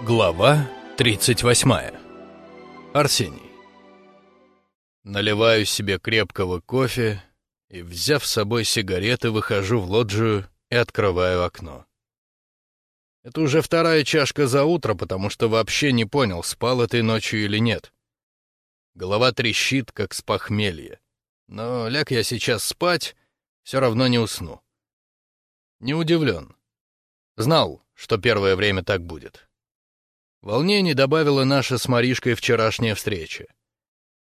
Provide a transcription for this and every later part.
Глава 38. Арсений. Наливаю себе крепкого кофе и, взяв с собой сигареты, выхожу в лоджию и открываю окно. Это уже вторая чашка за утро, потому что вообще не понял, спал этой ночью или нет. Голова трещит, как с похмелья. Но ляг я сейчас спать, все равно не усну. Не удивлен. Знал, что первое время так будет. Волнение добавила наша с Маришкой вчерашняя встреча.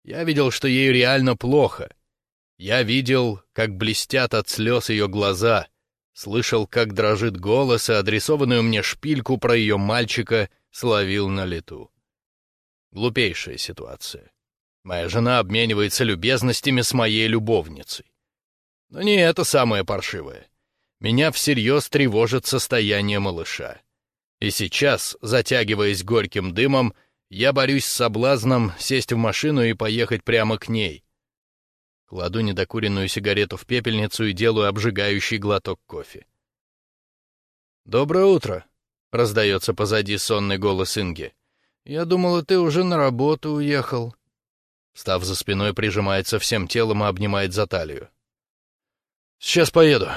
Я видел, что ей реально плохо. Я видел, как блестят от слез ее глаза, слышал, как дрожит голос, и адресованную мне шпильку про ее мальчика словил на лету. Глупейшая ситуация. Моя жена обменивается любезностями с моей любовницей. Но не это самое паршивое. Меня всерьез тревожит состояние малыша. И сейчас, затягиваясь горьким дымом, я борюсь с соблазном сесть в машину и поехать прямо к ней. Кладу недокуренную сигарету в пепельницу и делаю обжигающий глоток кофе. «Доброе утро», — раздается позади сонный голос Инги. «Я думала, ты уже на работу уехал». Став за спиной, прижимается всем телом и обнимает за талию. «Сейчас поеду».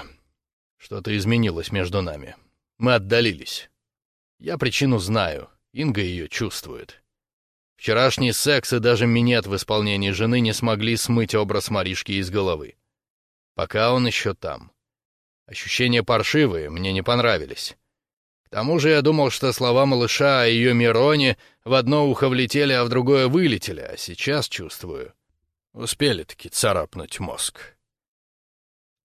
Что-то изменилось между нами. Мы отдалились. Я причину знаю, Инга ее чувствует. Вчерашний секс и даже минет в исполнении жены не смогли смыть образ Маришки из головы. Пока он еще там. Ощущения паршивые, мне не понравились. К тому же я думал, что слова малыша о ее Мироне в одно ухо влетели, а в другое вылетели, а сейчас чувствую. Успели-таки царапнуть мозг.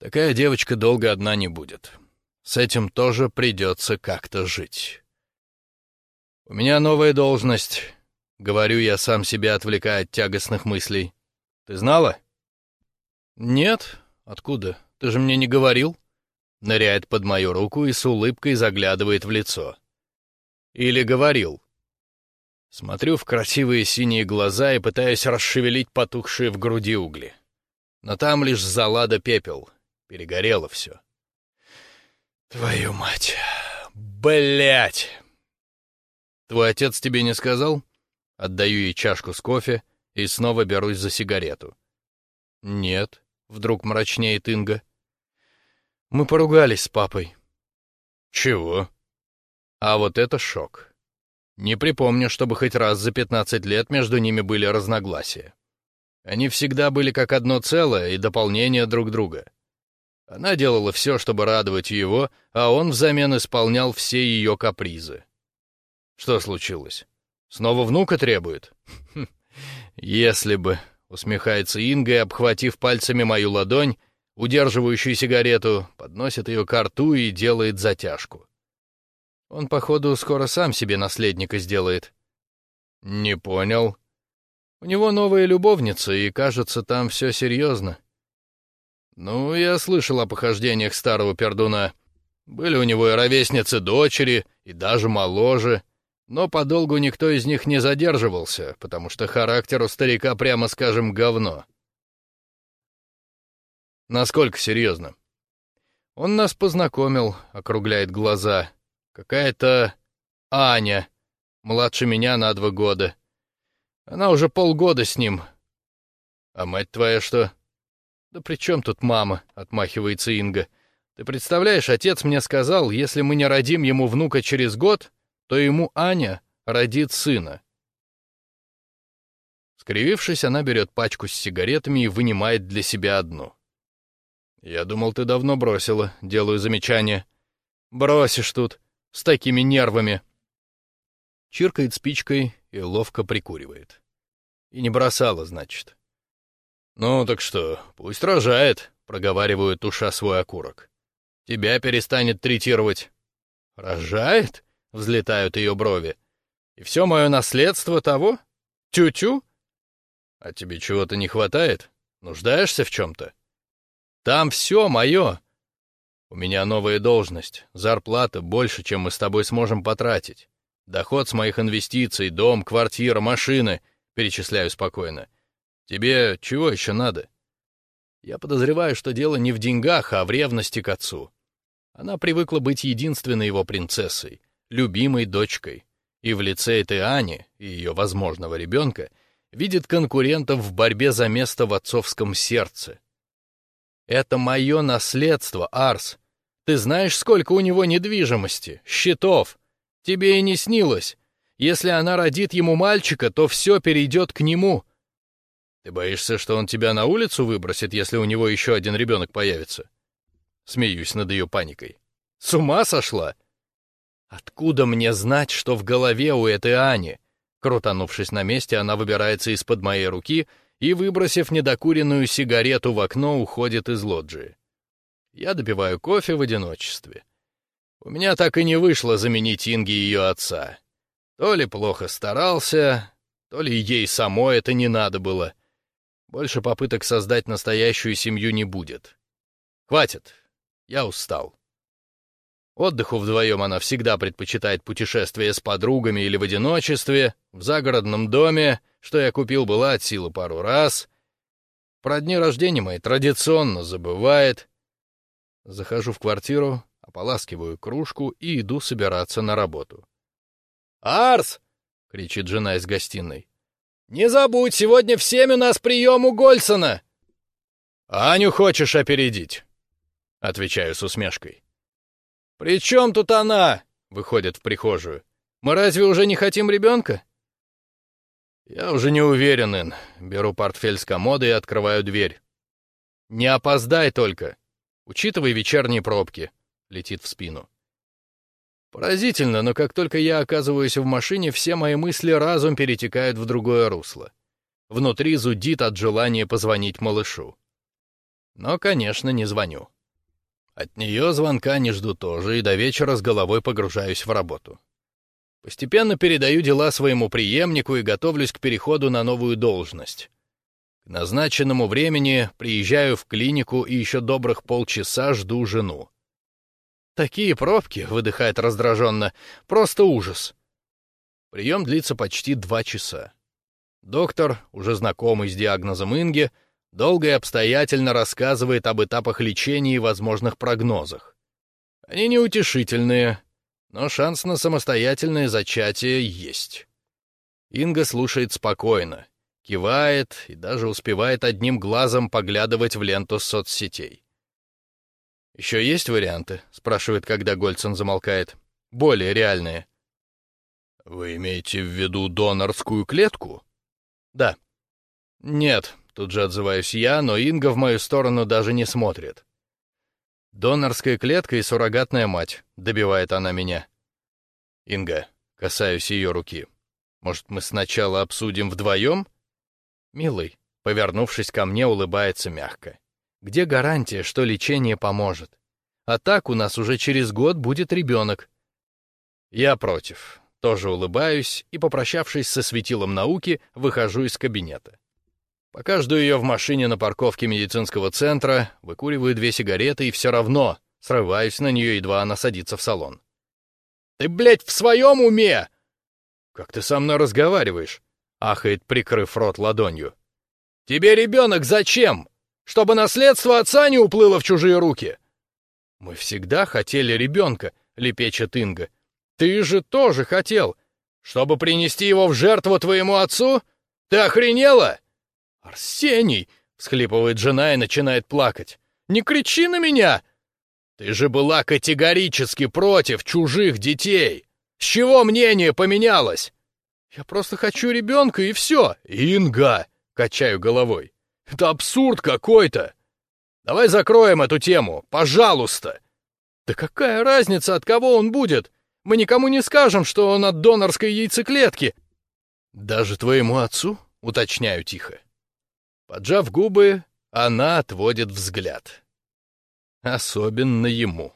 Такая девочка долго одна не будет. С этим тоже придется как-то жить. «У меня новая должность», — говорю я сам себя, отвлекая от тягостных мыслей. «Ты знала?» «Нет. Откуда? Ты же мне не говорил?» Ныряет под мою руку и с улыбкой заглядывает в лицо. «Или говорил?» Смотрю в красивые синие глаза и пытаюсь расшевелить потухшие в груди угли. Но там лишь зала да пепел. Перегорело все. «Твою мать! Блять!» «Твой отец тебе не сказал?» Отдаю ей чашку с кофе и снова берусь за сигарету. «Нет», — вдруг мрачнеет Инга. «Мы поругались с папой». «Чего?» А вот это шок. Не припомню, чтобы хоть раз за пятнадцать лет между ними были разногласия. Они всегда были как одно целое и дополнение друг друга. Она делала все, чтобы радовать его, а он взамен исполнял все ее капризы. Что случилось? Снова внука требует? Хм, если бы, усмехается Инга и, обхватив пальцами мою ладонь, удерживающую сигарету, подносит ее к рту и делает затяжку. Он, походу, скоро сам себе наследника сделает. Не понял. У него новая любовница, и, кажется, там все серьезно. Ну, я слышал о похождениях старого пердуна. Были у него и ровесницы дочери, и даже моложе — но подолгу никто из них не задерживался, потому что характер у старика, прямо скажем, говно. Насколько серьезно? Он нас познакомил, округляет глаза. Какая-то Аня, младше меня на два года. Она уже полгода с ним. А мать твоя что? Да при чем тут мама, отмахивается Инга. Ты представляешь, отец мне сказал, если мы не родим ему внука через год, то ему Аня родит сына. Скривившись, она берет пачку с сигаретами и вынимает для себя одну. «Я думал, ты давно бросила», — делаю замечание. «Бросишь тут, с такими нервами». Чиркает спичкой и ловко прикуривает. И не бросала, значит. «Ну так что, пусть рожает», — проговариваю, туша свой окурок. «Тебя перестанет третировать». «Рожает?» Взлетают ее брови. И все мое наследство того? Тю-тю? А тебе чего-то не хватает? Нуждаешься в чем-то? Там все мое. У меня новая должность, зарплата больше, чем мы с тобой сможем потратить. Доход с моих инвестиций, дом, квартира, машины, перечисляю спокойно. Тебе чего еще надо? Я подозреваю, что дело не в деньгах, а в ревности к отцу. Она привыкла быть единственной его принцессой любимой дочкой, и в лице этой Ани и ее возможного ребенка видит конкурентов в борьбе за место в отцовском сердце. Это мое наследство, Арс. Ты знаешь, сколько у него недвижимости, счетов? Тебе и не снилось. Если она родит ему мальчика, то все перейдет к нему. Ты боишься, что он тебя на улицу выбросит, если у него еще один ребенок появится? Смеюсь над ее паникой. С ума сошла? Откуда мне знать, что в голове у этой Ани? Крутанувшись на месте, она выбирается из-под моей руки и, выбросив недокуренную сигарету в окно, уходит из лоджии. Я допиваю кофе в одиночестве. У меня так и не вышло заменить Инги ее отца. То ли плохо старался, то ли ей самой это не надо было. Больше попыток создать настоящую семью не будет. Хватит, я устал. Отдыху вдвоем она всегда предпочитает путешествия с подругами или в одиночестве, в загородном доме, что я купил была от силы пару раз. Про дни рождения мои традиционно забывает. Захожу в квартиру, ополаскиваю кружку и иду собираться на работу. «Арс!» — кричит жена из гостиной. «Не забудь, сегодня в семь у нас прием у Гольсона!» «Аню хочешь опередить?» — отвечаю с усмешкой. «При чем тут она?» — выходит в прихожую. «Мы разве уже не хотим ребенка?» Я уже не уверен, Ин. Беру портфель с комода и открываю дверь. «Не опоздай только!» Учитывай вечерние пробки. Летит в спину. Поразительно, но как только я оказываюсь в машине, все мои мысли разум перетекают в другое русло. Внутри зудит от желания позвонить малышу. Но, конечно, не звоню. От нее звонка не жду тоже, и до вечера с головой погружаюсь в работу. Постепенно передаю дела своему преемнику и готовлюсь к переходу на новую должность. К назначенному времени приезжаю в клинику и еще добрых полчаса жду жену. «Такие пробки», — выдыхает раздраженно, — «просто ужас». Прием длится почти два часа. Доктор, уже знакомый с диагнозом Инги, долго и обстоятельно рассказывает об этапах лечения и возможных прогнозах. Они неутешительные, но шанс на самостоятельное зачатие есть. Инга слушает спокойно, кивает и даже успевает одним глазом поглядывать в ленту соцсетей. «Еще есть варианты?» — спрашивает, когда Гольцин замолкает. «Более реальные». «Вы имеете в виду донорскую клетку?» «Да». «Нет», Тут же отзываюсь я, но Инга в мою сторону даже не смотрит. «Донорская клетка и суррогатная мать», — добивает она меня. «Инга», — касаюсь ее руки, — «может, мы сначала обсудим вдвоем?» «Милый», — повернувшись ко мне, улыбается мягко. «Где гарантия, что лечение поможет? А так у нас уже через год будет ребенок». Я против. Тоже улыбаюсь и, попрощавшись со светилом науки, выхожу из кабинета. Пока жду ее в машине на парковке медицинского центра, выкуриваю две сигареты и все равно срываюсь на нее, едва она садится в салон. «Ты, блядь, в своем уме?» «Как ты со мной разговариваешь?» — ахает, прикрыв рот ладонью. «Тебе ребенок зачем? Чтобы наследство отца не уплыло в чужие руки?» «Мы всегда хотели ребенка», — лепечет Инга. «Ты же тоже хотел. Чтобы принести его в жертву твоему отцу? Ты охренела?» «Арсений!» — всхлипывает жена и начинает плакать. «Не кричи на меня!» «Ты же была категорически против чужих детей! С чего мнение поменялось?» «Я просто хочу ребенка, и все!» «Инга!» — качаю головой. «Это абсурд какой-то! Давай закроем эту тему, пожалуйста!» «Да какая разница, от кого он будет? Мы никому не скажем, что он от донорской яйцеклетки!» «Даже твоему отцу?» — уточняю тихо. Поджав губы, она отводит взгляд. Особенно ему.